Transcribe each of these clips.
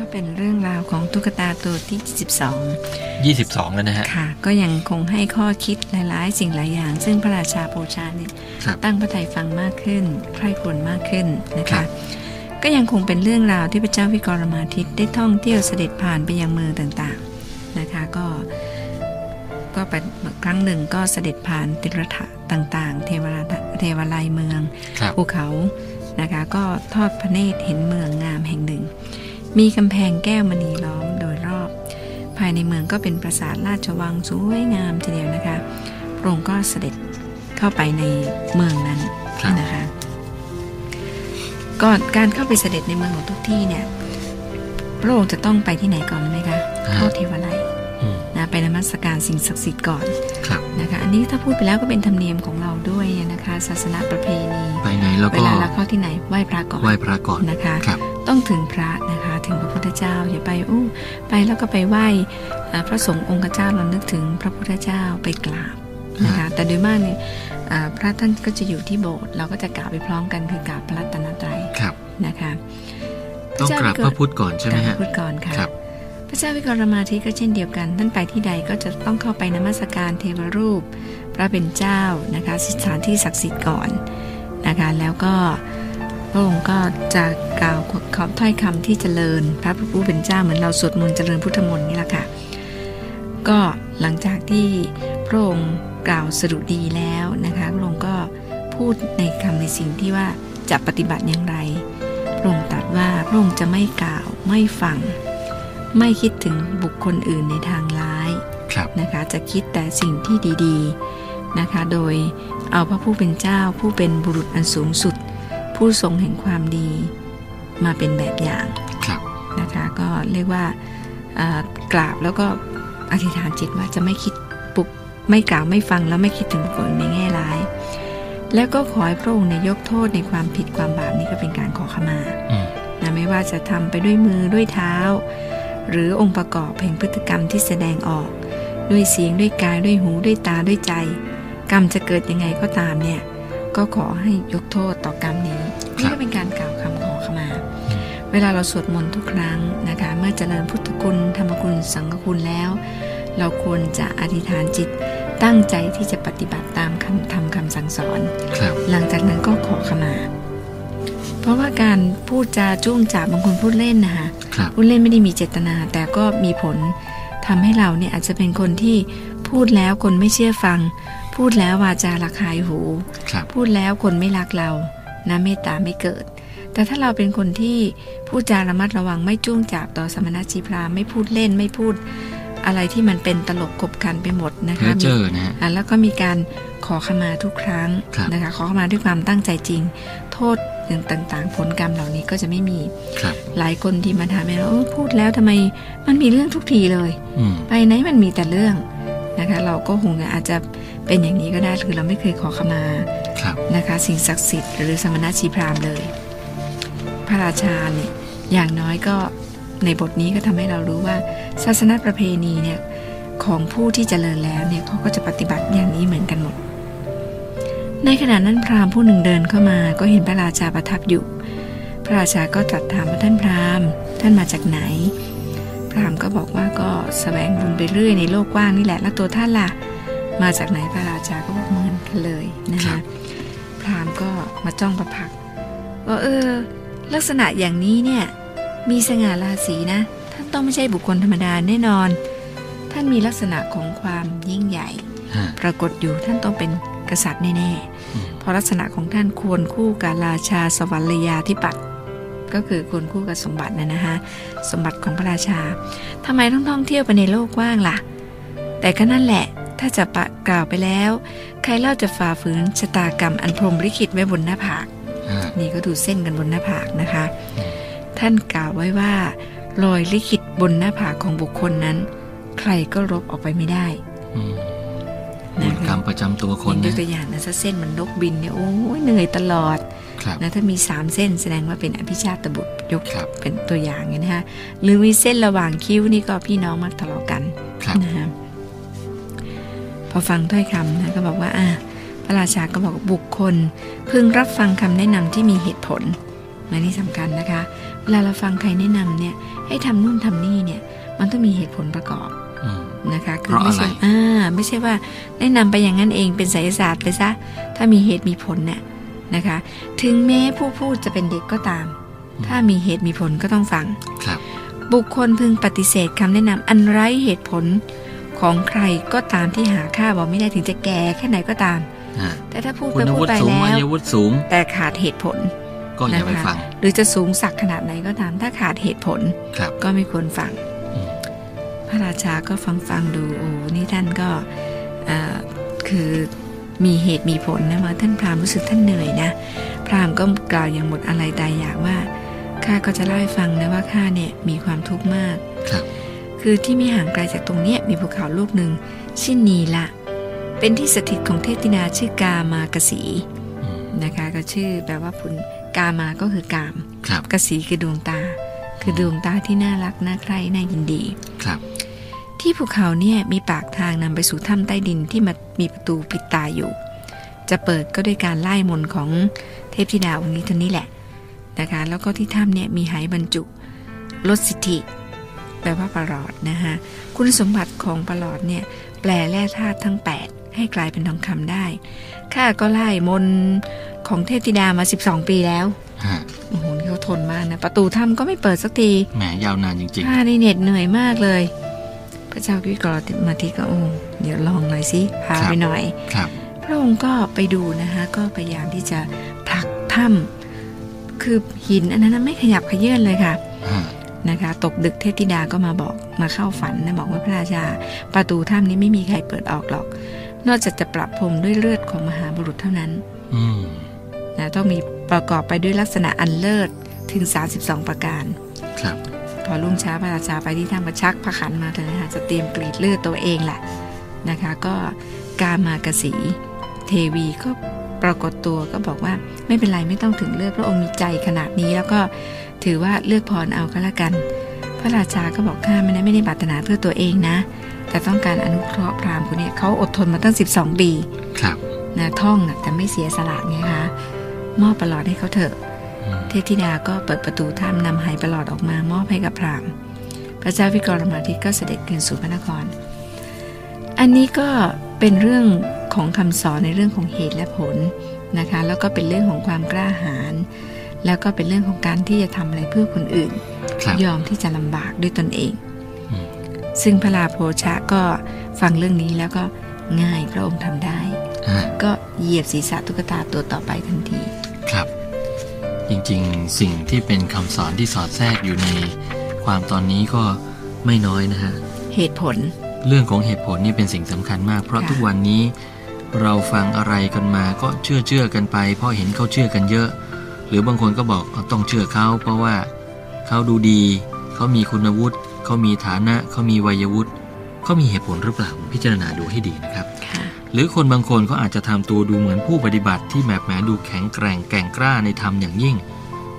ก็เป็นเรื่องราวของตุ๊กตาตัวที่ยี่สิบสองแล้วนะฮะ22ค่ะ ก็ยังคงให้ข้อคิดหลาย ๆ สิ่งหลายอย่าง ซึ่งพระราชาโปรชาเนี่ยครับตั้งพระทัยฟังมากขึ้น ใคร่ครวญมากขึ้นนะครัคะบก็ยังคงเป็นเรื่องราวที่พระเจ้าวิกรมาทิตย์ได้ท่องเที่ยวเสด็จผ่านไปยังเมืองต่าง ๆ นะคะก็ก็เป็นครั้งหนึ่งก็เสด็จผ่านติรถะต่างๆ เทวราเทวาลัยเมืองครับภูเขานะคะก็ทอดพระเนตรเห็นเมืองงามแห่งหนึ่ง มีกำแพงแก้วมณีล้อมโดยรอบ ภายในเมืองก็เป็นปราสาทราชวังสวยงามทีเดียวนะคะพระองค์ก็เสด็จเข้าไปในเมืองนั้นครับนะคะก่อนการเข้าไปเสด็จในเมืองของทุกที่เนี่ย พระองค์จะต้องไปที่ไหนก่อนรู้ไหมคะเข้าเทวาลัยอืมนะไปนมัสการสิ่งศักดิ์สิทธิ์ก่อนครับ นะคะอันนี้ถ้าพูดไปแล้วก็เป็นธรรมเนียมของเราด้วยนะคะ ศาสนาประเพณีไปไหนแล้วเวก็ลาเราเข้าที่ไหนไหว้พระก่อนไหว้พระก่อนนะคะครับต้องถึงพระนะคะถึงพระพุทธเจ้าอย่าไปอู้ไปแล้วก็ไปไหว้เอ่อพระสงฆ์องค์เจ้าเรานึกถึงพระพุทธเจ้าไปกราบนะคะแต่โดยมากเนี่ยอ่าพระท่านก็จะอยู่ที่โบสถ์เราก็จะกราบไปพร้อมกันคือกราบพระรัตนตรัยครับนะคะต้องกราบพระพุทธก่อนใช่ไหมกราบพฮะระพุทธก่อนค่ะครับ พระเจ้าวิกรมาธิก็เช่นเดียวกัน ท่านไปที่ใดก็จะต้องเข้าไปนมัสการเทวรูป พระเป็นเจ้านะคะสถานที่ศักดิ์สิทธิ์ก่อนนะคะแล้วก็พระองค์ก็จะกล่าวคำถ้อยคำที่เจริญ พระผู้เป็นเจ้าเหมือนเราสวดมนต์เจริญพุทธมนต์นี่แหละค่ะก็หลังจากที่พระองค์กล่าวสรุดีแล้วนะคะพระองค์ก็พูดในคำในสิ่งที่ว่าจะปฏิบัติอย่างไร พระองค์ตรัสว่าพระองค์จะไม่กล่าวไม่ฟัง ไม่คิดถึงบุคคลอื่นในทางร้ายครับนะคะจะคิดแต่สิ่งที่ดีๆนะคะ โดยเอาพระผู้เป็นเจ้าผู้เป็นบุรุษอันสูงสุด ผู้ทรงแห่งความดีมาเป็นแบบอย่างครับนะคะก็เรียกว่าอ่ากราบแล้วก็อธิษฐานจิตว่าจะไม่คิดปุกไม่กล่าวไม่ฟังแล้วไม่คิดถึงบุคคลอื่นในแง่ร้าย แล้วก็ขอให้พระองค์เนี่ยยกโทษในความผิดความบาปนี้ก็เป็นการขอขมาอืมนะไม่ว่าจะทำไปด้วยมือด้วยเท้า หรือองค์ประกอบแห่งพฤติกรรมที่แสดงออก ด้วยเสียงด้วยกายด้วยหูด้วยตาด้วยใจ กรรมจะเกิดยังไงก็ตามเนี่ย ก็ขอให้ยกโทษต่อกรรมนี้นี่ก็เป็นการกล่าวคำขอขมา เวลาเราสวดมนต์ทุกครั้งนะคะ เมื่อเจริญพุทธคุณธรรมคุณสังฆคุณแล้ว เราควรจะอธิษฐานจิตตั้งใจที่จะปฏิบัติตามคำทำคำสั่งสอนครับหลังจากนั้นก็ขอขมา เพราะว่าการพูดจาจุ้งจ่าบางคนพูดเล่นนะคะครับพูดเล่นไม่ได้มีเจตนา แต่ก็มีผลทำให้เราเนี่ยอาจจะเป็นคนที่พูดแล้วคนไม่เชื่อฟัง พูดแล้ววาจาระคายหูครับพูดแล้วคนไม่รักเรานะเมตตาไม่เกิด แต่ถ้าเราเป็นคนที่พูดจาระมัดระวังไม่จุ้งจับต่อสมณชีพราหมณ์ไม่พูดเล่นไม่พูดอะไรที่มันเป็นตลกขบขันไปหมดนะเพ้คะอเจอนะฮะอะแล้วก็มีการขอขมาทุกครั้งครับนะคะขอขมาด้วยความตั้งใจจริง โทษ ต่าง ๆ ผลกรรมเหล่านี้ก็จะไม่มีครับหลายคนที่มาถามเราเออพูดแล้วทำไมมันมีเรื่องทุกทีเลยอืมไปไหนมันมีแต่เรื่องนะคะ เราก็คงอาจจะเป็นอย่างนี้ก็ได้คือเราไม่เคยขอขมาครับนะคะ สิ่งศักดิ์สิทธิ์หรือสมณชีพราหมณ์เลย พระราชาเนี่ยอย่างน้อยก็ในบทนี้ก็ทำให้เรารู้ว่าศาสนาประเพณีเนี่ยของผู้ที่เจริญแล้วเนี่ยเขาก็จะปฏิบัติอย่างนี้เหมือนกันหมด ในขณะนั้นพราหมณ์ผู้หนึ่งเดินเข้ามาก็เห็นพระราชาประทับอยู่ พระราชาก็ตรัสถามว่าท่านพราหมณ์ ท่านมาจากไหน พราหมณ์ก็บอกว่าก็แสวงบุญไปเรื่อยในโลกกว้างนี่แหละแล้วตัวท่านล่ะ มาจากไหนพระราชาก็บอกเหมือนกันเลยนะครัคะบพราหมณ์ก็มาจ้องประพักว่าเออ ลักษณะอย่างนี้เนี่ยมีสง่าราศีนะ ท่านต้องไม่ใช่บุคคลธรรมดาแน่นอน ท่านมีลักษณะของความยิ่งใหญ่ฮะปรากฏอยู่ท่านต้องเป็น กษัตริย์แน่อืมๆเพราะลักษณะของท่านควรคู่กับราชาสวรรยาธิปัตย์ก็คือควรคู่กับสมบัตินะนะฮะสมบัติของพระราชาทำไมต้องท่องเที่ยวไปในโลกกว้างล่ะ แต่ก็นั่นแหละถ้าจะปะกล่าวไปแล้ว ใครเล่าจะฝ่าฝืนชะตากรรมอันพรหมลิขิตไว้บนหน้าผากฮะนี่ก็ดูเส้นกันบนหน้าผากนะคะอืมท่านกล่าวไว้ว่ารอยลิขิตบนหน้าผากของบุคคลนั้น ใครก็ลบออกไปไม่ได้ อืมนะบุญกรรมประจำตัวคนยนะกตัวอย่างนะถ้าเส้นมันนกบินเนี่ยโอ้ยเหนื่อยตลอดครับนะถ้ามีสามเส้นแสดงว่าเป็นอภิชาตบุตรยกครับเป็นตัวอย่างไงนะฮะหรือมีเส้นระหว่างคิ้วนี่ก็พี่น้องมักทะเลาะกันครับนะฮะพอฟังถ้อยคำนะก็บอกว่าอะพระราชาก็บอกบุคคล พึงรับฟังคำแนะนำที่มีเหตุผลอันนี้สำคัญนะคะ เวลาเราฟังใครแนะนำเนี่ยให้ทำนู่นทำนี่เนี่ยมันต้องมีเหตุผลประกอบอืม นะคะเพราะไม่ใช่อะไรอ่าไม่ใช่ว่าแนะนำไปอย่างนั้นเองเป็นไสยศาสตร์ไปซะ ถ้ามีเหตุมีผลเนี่ยนะคะ ถึงแม้ผู้พูดจะเป็นเด็กก็ตาม ถ้ามีเหตุมีผลก็ต้องฟังครับ บุคคลพึงปฏิเสธคำแนะนำอันไร้เหตุผลของใครก็ตามที่หาค่าบอกไม่ได้ถึงจะแก่แค่ไหนก็ตามอ่าแต่ถ้าพูดคุไปณพูวุดฒิไปสูงแล้อายุววุฒิสูงแต่ขาดเหตุผลก็อย่าไปนะคะฟัง หรือจะสูงสักขนาดไหนก็ตาม ถ้าขาดเหตุผลครับก็ไม่ควรฟังอืม พระราชาก็ฟังฟังดูโอ้นี่ท่านก็เอ่อคือมีเหตุมีผลนะมาท่านพราหมณ์รู้สึกท่านเหนื่อยนะ พราหมณ์ก็กล่าวอย่างหมดอะไรตายอยากว่าข้าก็จะเล่าให้ฟังนะว่าข้าเนี่ยมีความทุกข์มากครับ คือที่ไม่ห่างไกลจากตรงเนี้ยมีภูเขาลูกหนึ่งชื่อนีละเป็นที่สถิตของเทพธินาชื่อกามากสีอืมนะคะก็ชื่อแปลว่าพุนกามาก็คือกามครับกสีคือดวงตา คือดวงตาที่น่ารักน่าใคร่น่ายินดีครับ ที่ภูเขาเนี่ยมีปากทางนำไปสู่ถ้ำใต้ดินที่มามีประตูปิดตาอยู่ จะเปิดก็ด้วยการไล่มนต์ของเทพธิดาองค์นี้เท่านี้แหละนะคะแล้วก็ที่ถ้ำเนี่ยมีไหบรรจุลดสิทธิ แปลว่าประหลอดนะคะคุณสมบัติของประหลอดเนี่ยแปลแร่ธาตุทั้ง 8 ให้กลายเป็นทองคำได้ข้าก็ไล่มนต์ของเทพธิดามา 12 ปีแล้วฮะโอ้โหนี่เขาทนมากนะ ประตูถ้ำก็ไม่เปิดสักที แหมยาวนานจริงข้านี่เหน็ดเหนื่อยมากเลย พระเจ้าวิกรมาทีก็โอ้เดี๋ยวลองหน่อยสิพาไปหน่อยๆครับพระองค์ก็ไปดูนะคะก็พยายามที่จะผลักถ้ำคือหินอันนั้นนะไม่ขยับขยื่นเลยค่ะฮะนะคะตกดึกเทพธิดาก็มาบอกมาเข้าฝันนะบอกว่าพระราชา ประตูถ้ำนี้ไม่มีใครเปิดออกหรอก นอกจากจะปรับพรมด้วยเลือดของมหาบุรุษเท่านั้นอืมนะต้องมีประกอบไปด้วยลักษณะอันเลิศถึง 32 ประการครับ พอรุ่งเช้าพระราชาไปที่ถ้ำประชักพระขันมาเลยนะคะจะเตรียมกรีดเลือดตัวเองแหละนะคะ ก็กามากสีเทวีก็ปรากฏตัวก็บอกว่าไม่เป็นไรไม่ต้องถึงเลือดพระองค์มีใจขนาดนี้ แล้วก็ถือว่าเลือกพรเอาก็แล้วกัน พระราชาก็บอกข้าไม่ได้ไม่ได้ปรารถนาเพื่อตัวเองนะ แต่ต้องการอนุเคราะห์พราหมณ์คนเนี้ยเขาอดทนมาตั้ง 12 ปีครับนะท่องน่ะแต่ไม่เสียสละไงคะมอบประหลอดให้เขาเถอะอืม เทพธิดาก็เปิดประตูถ้ำนำไหประหลอดออกมามอบให้กับพราหมณ์ พระเจ้าวิกรมาธิตก็เสด็จคืนสู่พระนคร อันนี้ก็เป็นเรื่องของคำสอนในเรื่องของเหตุและผลนะคะ แล้วก็เป็นเรื่องของความกล้าหาญ แล้วก็เป็นเรื่องของการที่จะทำอะไรเพื่อคนอื่นครับยอมที่จะลำบากด้วยตนเองอืมซึ่งพระลาโพชะก็ฟังเรื่องนี้แล้วก็ง่ายพระองค์ทำได้อ่าก็เหยียบศีรษะตุ๊กตาตัวต่อไปทันที ครับ จริงๆ สิ่งที่เป็นคำสอนที่สอดแทรกอยู่ในความตอนนี้ก็ไม่น้อยนะฮะ เหตุผล เรื่องของเหตุผลนี่เป็นสิ่งสำคัญมาก เพราะค่ะทุกวันนี้เราฟังอะไรกันมาก็เชื่อเชื่อกันไป เพราะเห็นเขาเชื่อกันเยอะ หรือบางคนก็บอกเอาต้องเชื่อเขาเพราะว่าเขาดูดี เขามีคุณวุฒิเขามีฐานะ เขามีวัยวุฒิเขามีเหตุผลหรือเปล่าพิจารณาดูให้ดีนะครับค่ะ หรือคนบางคนก็อาจจะทำตัวดูเหมือนผู้ปฏิบัติที่แบบแหมดูแข็งแกร่งแกร่งกล้าในธรรมอย่างยิ่ง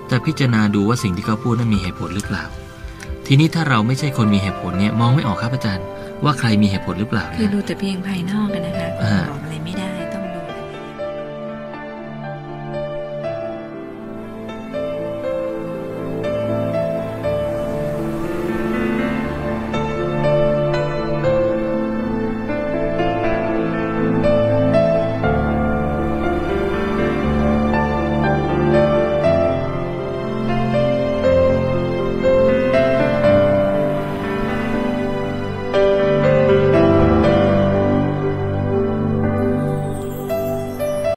แต่พิจารณาดูว่าสิ่งที่เขาพูดนั้นมีเหตุผลหรือเปล่า ทีนี้ถ้าเราไม่ใช่คนมีเหตุผลเนี่ยมองไม่ออกครับอาจารย์ ว่าใครมีเหตุผลหรือเปล่าคือนะดูแต่เพียงภายนอกกันนะคะ